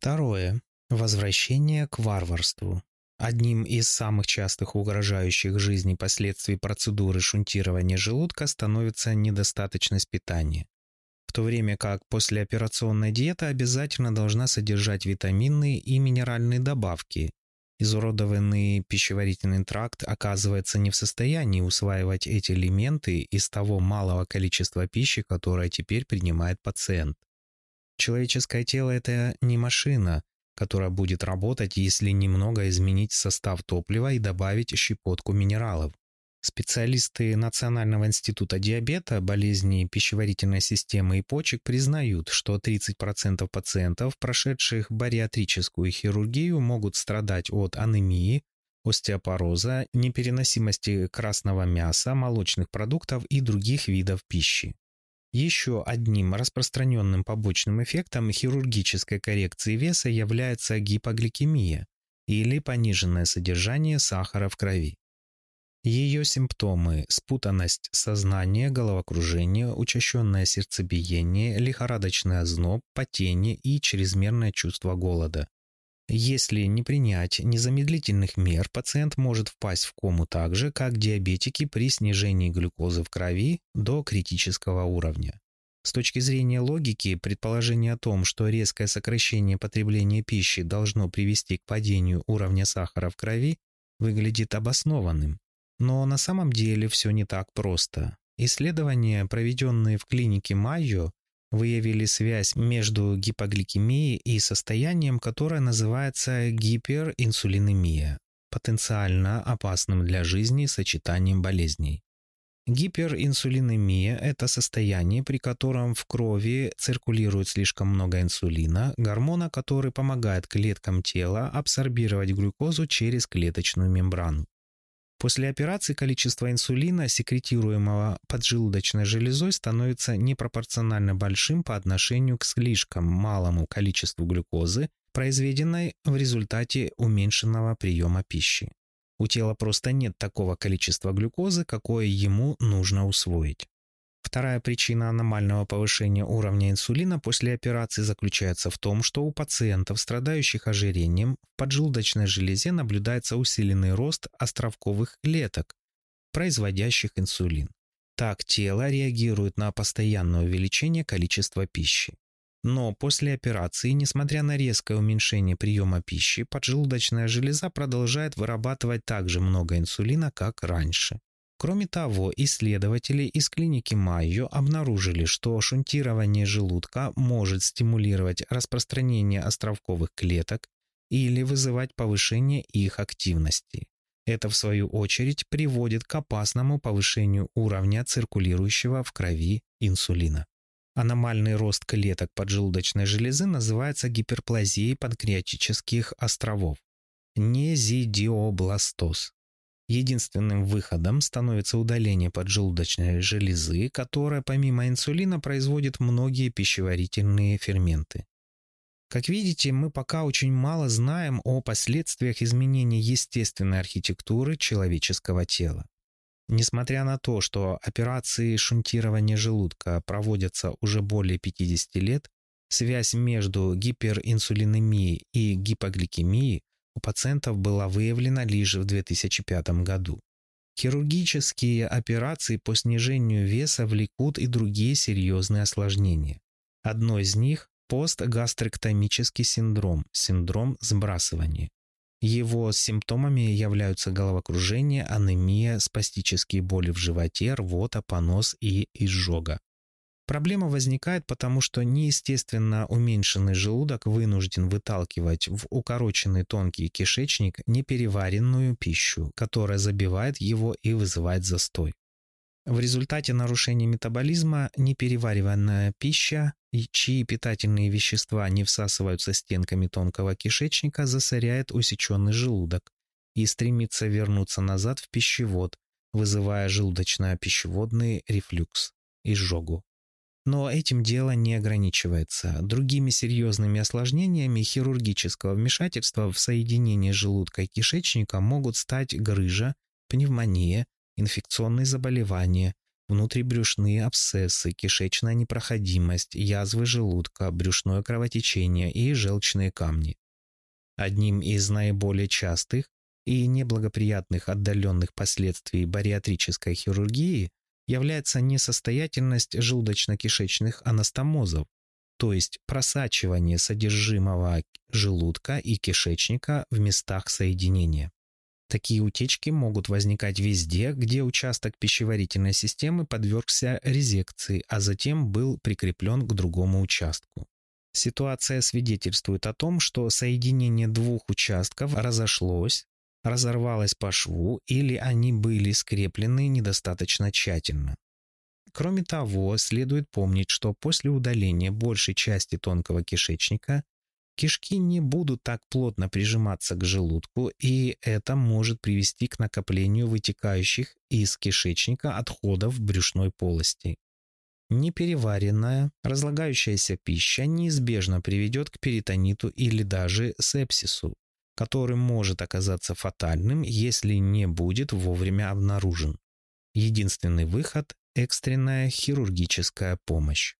Второе. Возвращение к варварству. Одним из самых частых угрожающих жизни последствий процедуры шунтирования желудка становится недостаточность питания. В то время как послеоперационная диета обязательно должна содержать витаминные и минеральные добавки, изуродованный пищеварительный тракт оказывается не в состоянии усваивать эти элементы из того малого количества пищи, которое теперь принимает пациент. Человеческое тело – это не машина, которая будет работать, если немного изменить состав топлива и добавить щепотку минералов. Специалисты Национального института диабета, болезней пищеварительной системы и почек признают, что 30% пациентов, прошедших бариатрическую хирургию, могут страдать от анемии, остеопороза, непереносимости красного мяса, молочных продуктов и других видов пищи. Еще одним распространенным побочным эффектом хирургической коррекции веса является гипогликемия или пониженное содержание сахара в крови. Ее симптомы – спутанность сознания, головокружение, учащенное сердцебиение, лихорадочное озноб, потение и чрезмерное чувство голода. Если не принять незамедлительных мер, пациент может впасть в кому так же, как диабетики при снижении глюкозы в крови до критического уровня. С точки зрения логики, предположение о том, что резкое сокращение потребления пищи должно привести к падению уровня сахара в крови, выглядит обоснованным. Но на самом деле все не так просто. Исследования, проведенные в клинике Майо, выявили связь между гипогликемией и состоянием, которое называется гиперинсулинемия, потенциально опасным для жизни сочетанием болезней. Гиперинсулинемия – это состояние, при котором в крови циркулирует слишком много инсулина, гормона, который помогает клеткам тела абсорбировать глюкозу через клеточную мембрану. После операции количество инсулина, секретируемого поджелудочной железой, становится непропорционально большим по отношению к слишком малому количеству глюкозы, произведенной в результате уменьшенного приема пищи. У тела просто нет такого количества глюкозы, какое ему нужно усвоить. Вторая причина аномального повышения уровня инсулина после операции заключается в том, что у пациентов, страдающих ожирением, в поджелудочной железе наблюдается усиленный рост островковых клеток, производящих инсулин. Так тело реагирует на постоянное увеличение количества пищи. Но после операции, несмотря на резкое уменьшение приема пищи, поджелудочная железа продолжает вырабатывать так же много инсулина, как раньше. Кроме того, исследователи из клиники Майо обнаружили, что шунтирование желудка может стимулировать распространение островковых клеток или вызывать повышение их активности. Это, в свою очередь, приводит к опасному повышению уровня циркулирующего в крови инсулина. Аномальный рост клеток поджелудочной железы называется гиперплазией панкреатических островов – незидиобластоз. Единственным выходом становится удаление поджелудочной железы, которая помимо инсулина производит многие пищеварительные ферменты. Как видите, мы пока очень мало знаем о последствиях изменения естественной архитектуры человеческого тела. Несмотря на то, что операции шунтирования желудка проводятся уже более 50 лет, связь между гиперинсулинемией и гипогликемией у пациентов была выявлена лишь в 2005 году. Хирургические операции по снижению веса влекут и другие серьезные осложнения. Одно из них – постгастрэктомический синдром, синдром сбрасывания. Его симптомами являются головокружение, анемия, спастические боли в животе, рвота, понос и изжога. Проблема возникает потому, что неестественно уменьшенный желудок вынужден выталкивать в укороченный тонкий кишечник непереваренную пищу, которая забивает его и вызывает застой. В результате нарушения метаболизма неперевариванная пища, чьи питательные вещества не всасываются стенками тонкого кишечника, засоряет усеченный желудок и стремится вернуться назад в пищевод, вызывая желудочно-пищеводный рефлюкс – изжогу. Но этим дело не ограничивается. Другими серьезными осложнениями хирургического вмешательства в соединение желудка и кишечника могут стать грыжа, пневмония, инфекционные заболевания, внутрибрюшные абсцессы, кишечная непроходимость, язвы желудка, брюшное кровотечение и желчные камни. Одним из наиболее частых и неблагоприятных отдаленных последствий бариатрической хирургии является несостоятельность желудочно-кишечных анастомозов, то есть просачивание содержимого желудка и кишечника в местах соединения. Такие утечки могут возникать везде, где участок пищеварительной системы подвергся резекции, а затем был прикреплен к другому участку. Ситуация свидетельствует о том, что соединение двух участков разошлось, разорвалась по шву или они были скреплены недостаточно тщательно. Кроме того, следует помнить, что после удаления большей части тонкого кишечника кишки не будут так плотно прижиматься к желудку, и это может привести к накоплению вытекающих из кишечника отходов брюшной полости. Непереваренная, разлагающаяся пища неизбежно приведет к перитониту или даже сепсису который может оказаться фатальным, если не будет вовремя обнаружен. Единственный выход – экстренная хирургическая помощь.